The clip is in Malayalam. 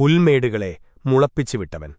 പുൽമേടുകളെ മുളപ്പിച്ചുവിട്ടവൻ.